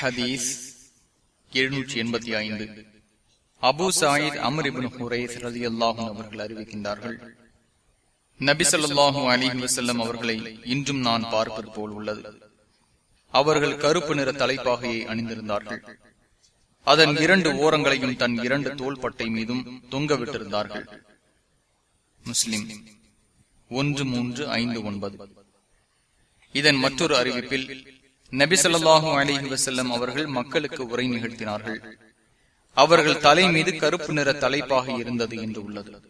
ஹதீஸ் எழுநூற்றி எண்பத்தி ஐந்து. அபு சாயித் அமரிபின் ஹுரைஸ் ரதி அல்லாஹும் அவர்கள் அறிவிக்கின்றார்கள் நபி ஸல்லல்லாஹு அலிஹி வசல்லம் அவர்களை இன்றும் நான் பார்ப்பது போல் உள்ளது. அவர்கள் கருப்பு நிற தலைப்பாகையை அணிந்திருந்தார்கள். அதன் இரண்டு ஓரங்களையும் தன் இரண்டு தோள்பட்டை மீதும் தொங்க விட்டிருந்தார்கள் முஸ்லிம் ஒன்று மூன்று ஐந்து ஒன்பது. இதன் மற்றொரு அறிவிப்பில் நபி சொல்லாஹும் அலிஹி வசல்லம் அவர்கள் மக்களுக்கு உரை நிகழ்த்தினார்கள். அவர்கள் தலை மீது கருப்பு நிற தலைப்பாக இருந்தது என்று உள்ளது.